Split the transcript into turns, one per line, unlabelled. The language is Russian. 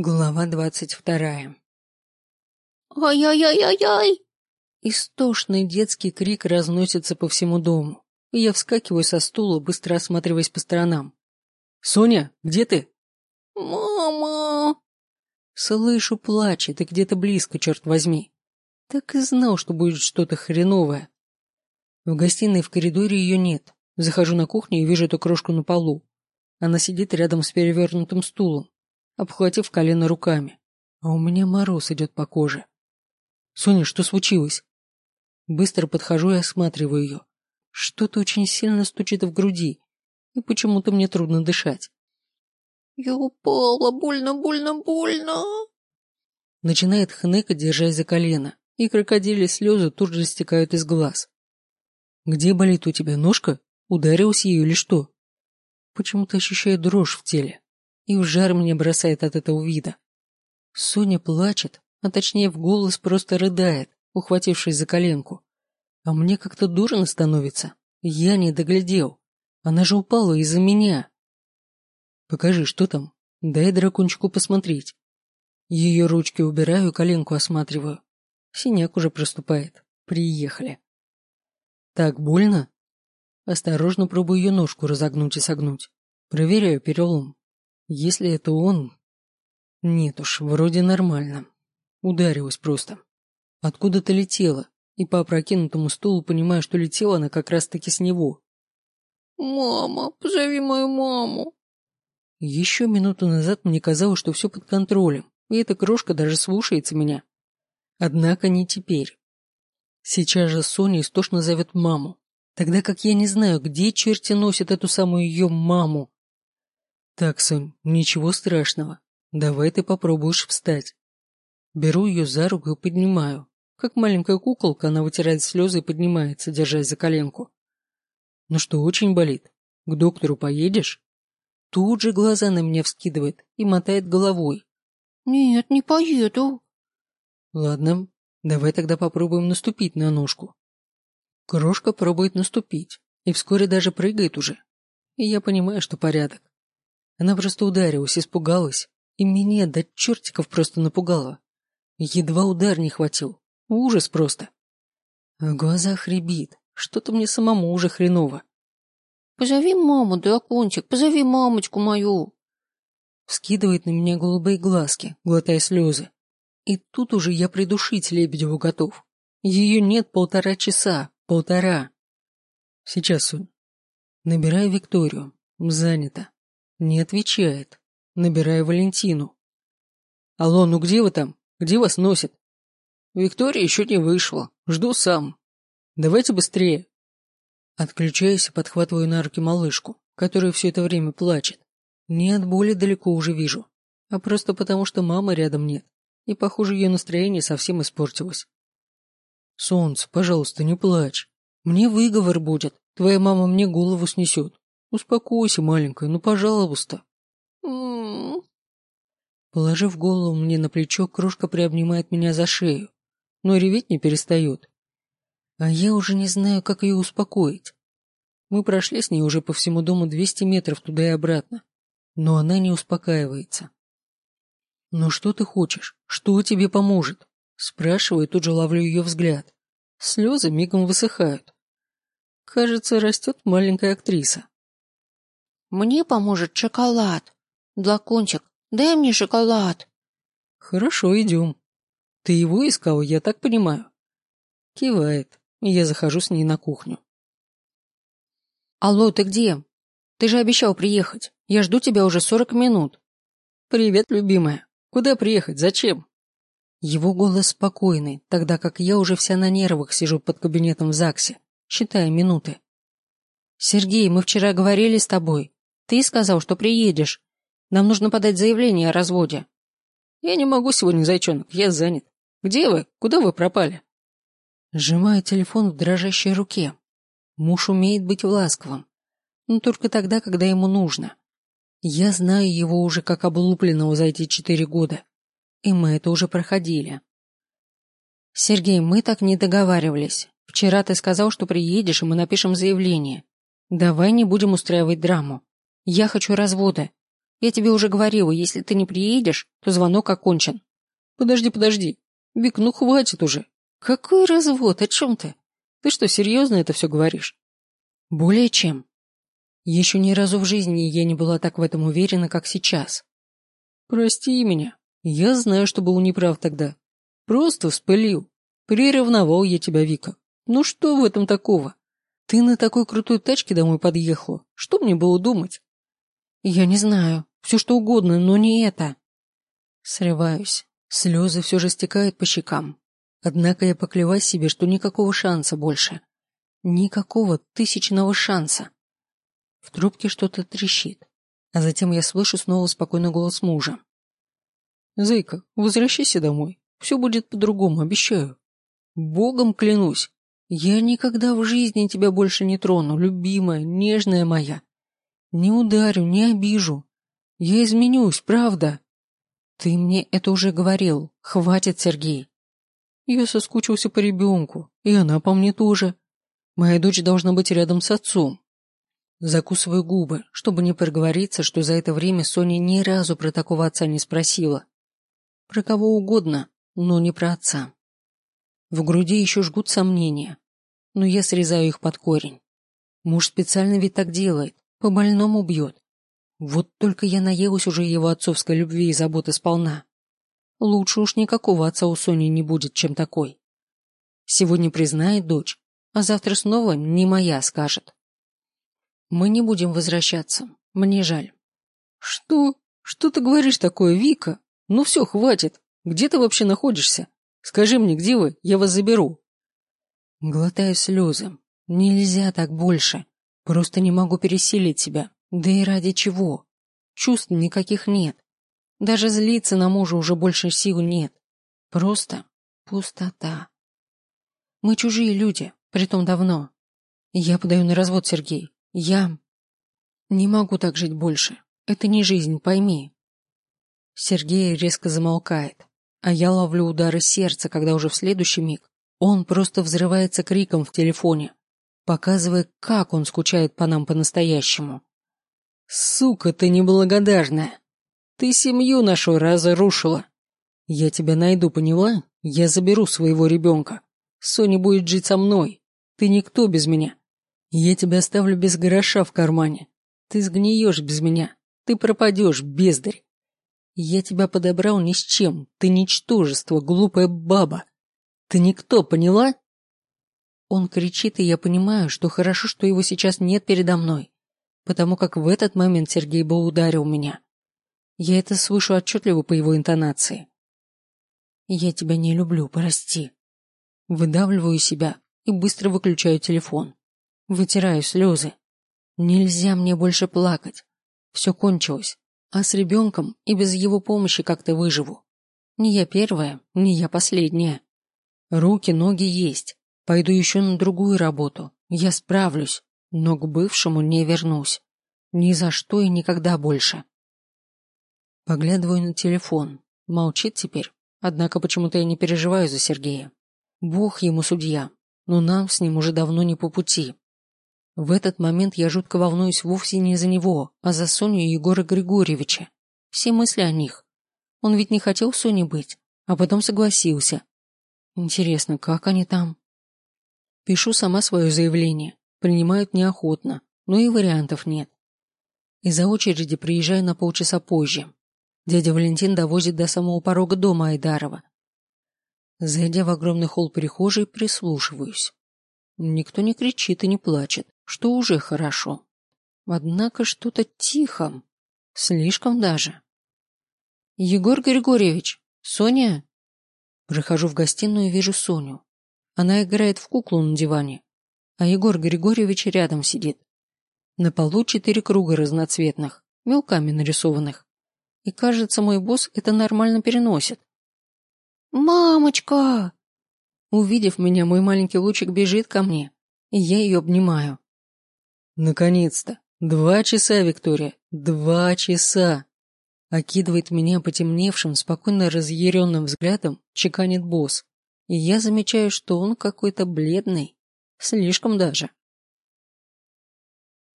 Глава двадцать вторая.
«Ай-яй-яй-яй-яй!»
Истошный детский крик разносится по всему дому, и я вскакиваю со стула, быстро осматриваясь по сторонам. «Соня, где ты?»
«Мама!»
Слышу плач, и ты где-то близко, черт возьми. Так и знал, что будет что-то хреновое. В гостиной в коридоре ее нет. Захожу на кухню и вижу эту крошку на полу. Она сидит рядом с перевернутым стулом, обхватив колено руками. А у меня мороз идет по коже. «Соня, что случилось?» Быстро подхожу и осматриваю ее. Что-то очень сильно стучит в груди, и почему-то мне трудно дышать.
«Я упала, больно, больно, больно!»
Начинает хныкать, держась за колено, и крокодили слезы тут же стекают из глаз. «Где болит у тебя ножка? Ударилась ее или что?» Почему-то ощущаю дрожь в теле и в жар мне бросает от этого вида. Соня плачет, а точнее в голос просто рыдает, ухватившись за коленку. А мне как-то дурно становится. Я не доглядел. Она же упала из-за меня. Покажи, что там. Дай дракончику посмотреть. Ее ручки убираю, коленку осматриваю. Синяк уже проступает. Приехали. Так больно? Осторожно пробую ее ножку разогнуть и согнуть. Проверяю перелом. Если это он... Нет уж, вроде нормально. Ударилась просто. Откуда-то летела, и по опрокинутому стулу понимаю, что летела она как раз-таки с него.
«Мама, позови мою маму!»
Еще минуту назад мне казалось, что все под контролем, и эта крошка даже слушается меня. Однако не теперь. Сейчас же Соня истошно зовет маму, тогда как я не знаю, где черти носят эту самую ее маму. Так, Сонь, ничего страшного. Давай ты попробуешь встать. Беру ее за руку и поднимаю. Как маленькая куколка, она вытирает слезы и поднимается, держась за коленку. Ну что, очень болит? К доктору поедешь? Тут же глаза на меня вскидывает и мотает головой.
Нет, не поеду.
Ладно, давай тогда попробуем наступить на ножку. Крошка пробует наступить и вскоре даже прыгает уже. И я понимаю, что порядок. Она просто ударилась, испугалась, и меня до чертиков просто напугала. Едва удар не хватил. Ужас просто. В глазах рябит. Что-то мне самому уже хреново.
«Позови маму, дракончик, позови мамочку мою!»
Вскидывает на меня голубые глазки, глотая слезы. И тут уже я придушить Лебедеву готов. Ее нет полтора часа, полтора. Сейчас, Сонь. Набираю Викторию. Занято. Не отвечает. Набираю Валентину. Алло, ну где вы там? Где вас носит? Виктория еще не вышла. Жду сам. Давайте быстрее. Отключаюсь и подхватываю на руки малышку, которая все это время плачет. Не от боли далеко уже вижу, а просто потому, что мамы рядом нет, и, похоже, ее настроение совсем испортилось. Солнце, пожалуйста, не плачь. Мне выговор будет, твоя мама мне голову снесет. Успокойся, маленькая, ну пожалуйста. Положив голову мне на плечо, крошка приобнимает меня за шею, но реветь не перестает. А я уже не знаю, как ее успокоить. Мы прошли с ней уже по всему дому 200 метров туда и обратно, но она не успокаивается. «Ну что ты хочешь? Что тебе поможет?» Спрашиваю, тут же ловлю ее взгляд. Слезы мигом высыхают. Кажется, растет маленькая актриса.
Мне поможет шоколад. Длакончик, дай мне шоколад.
Хорошо, идем. Ты его искал, я так понимаю. Кивает, и я захожу с ней на кухню.
Алло, ты где? Ты же обещал приехать. Я жду тебя уже сорок минут.
Привет, любимая. Куда приехать? Зачем? Его голос спокойный, тогда как я уже вся на нервах сижу под кабинетом в ЗАГСе, считая минуты.
Сергей, мы вчера говорили с тобой. Ты сказал, что приедешь. Нам нужно подать заявление о разводе.
Я не могу сегодня, зайчонок, я занят. Где вы? Куда вы пропали? Сжимаю телефон в дрожащей руке. Муж умеет быть ласковым, но только тогда, когда ему нужно. Я знаю его уже как облупленного за эти четыре года, и мы это уже проходили.
Сергей, мы так не договаривались. Вчера ты сказал, что приедешь, и мы напишем заявление. Давай не будем устраивать драму. Я хочу развода. Я тебе уже говорила, если ты не приедешь, то звонок окончен.
Подожди, подожди. Вик, ну хватит уже. Какой развод? О чем ты? Ты что, серьезно это все говоришь?
Более чем. Еще ни разу в жизни я не была так в этом уверена, как сейчас.
Прости меня. Я знаю, что был неправ тогда. Просто вспылил. Приревновал я тебя, Вика. Ну что в этом такого? Ты на такой крутой тачке домой подъехала. Что мне было думать?
Я не знаю. Все что угодно, но не это.
Срываюсь. Слезы все же стекают по щекам. Однако я поклялась себе, что никакого шанса больше. Никакого тысячного шанса. В трубке что-то трещит, а затем я слышу снова спокойный голос мужа. «Зайка, возвращайся домой. Все будет по-другому, обещаю. Богом клянусь, я никогда в жизни тебя больше не трону, любимая, нежная моя. Не ударю, не обижу. Я изменюсь, правда.
Ты мне это уже говорил. Хватит, Сергей.
Я соскучился по ребенку, и она по мне тоже. Моя дочь должна быть рядом с отцом. Закусываю губы, чтобы не проговориться, что за это время Соня ни разу про такого отца не спросила. Про кого угодно, но не про отца. В груди еще жгут сомнения, но я срезаю их под корень. Муж специально ведь так делает, по больному бьет. Вот только я наелась уже его отцовской любви и заботы сполна. Лучше уж никакого отца у Сони не будет, чем такой. Сегодня признает дочь, а завтра снова не моя скажет. Мы не будем возвращаться. Мне жаль. Что? Что ты говоришь такое, Вика? Ну все, хватит. Где ты вообще находишься? Скажи мне, где вы? Я вас заберу. Глотаю слезы. Нельзя так больше. Просто не могу пересилить себя. Да и ради чего? Чувств никаких нет. Даже злиться на мужа уже больше сил нет. Просто пустота. Мы чужие люди, притом давно. Я подаю на развод, Сергей. Я... Не могу так жить больше. Это не жизнь, пойми. Сергей резко замолкает, а я ловлю удары сердца, когда уже в следующий миг он просто взрывается криком в телефоне, показывая, как он скучает по нам по-настоящему. «Сука ты неблагодарная! Ты семью нашу разрушила. Я тебя найду, поняла? Я заберу своего ребенка. Соня будет жить со мной. Ты никто без меня. Я тебя оставлю без гроша в кармане. Ты сгниешь без меня. Ты пропадешь, бездарь. Я тебя подобрал ни с чем. Ты ничтожество, глупая баба. Ты никто, поняла? Он кричит, и я понимаю, что хорошо, что его сейчас нет передо мной, потому как в этот момент Сергей бы ударил меня. Я это слышу отчетливо по его интонации. «Я тебя не люблю, прости». Выдавливаю себя и быстро выключаю телефон. Вытираю слезы. Нельзя мне больше плакать. Все кончилось. А с ребенком и без его помощи как-то выживу. Не я первая, не я последняя. Руки, ноги есть. Пойду еще на другую работу. Я справлюсь, но к бывшему не вернусь. Ни за что и никогда больше. Поглядываю на телефон. Молчит теперь. Однако почему-то я не переживаю за Сергея. Бог ему судья, но нам с ним уже давно не по пути. В этот момент я жутко волнуюсь вовсе не за него, а за Соню и Егора Григорьевича. Все мысли о них. Он ведь не хотел Соней быть, а потом согласился. Интересно, как они там? Пишу сама свое заявление. Принимают неохотно, но и вариантов нет. Из-за очереди приезжаю на полчаса позже. Дядя Валентин довозит до самого порога дома Айдарова. Зайдя в огромный холл прихожей, прислушиваюсь. Никто не кричит и не плачет, что уже хорошо. Однако что-то тихо. Слишком даже. «Егор Григорьевич! Соня?» Прохожу в гостиную и вижу Соню. Она играет в куклу на диване, а Егор Григорьевич рядом сидит. На полу четыре круга разноцветных, мелками нарисованных и, кажется, мой босс это нормально переносит. «Мамочка!» Увидев меня, мой маленький лучик бежит ко мне, и я ее обнимаю. «Наконец-то! Два часа, Виктория! Два часа!» Окидывает меня потемневшим, спокойно разъяренным взглядом, чеканит босс, и я замечаю, что он какой-то бледный, слишком даже.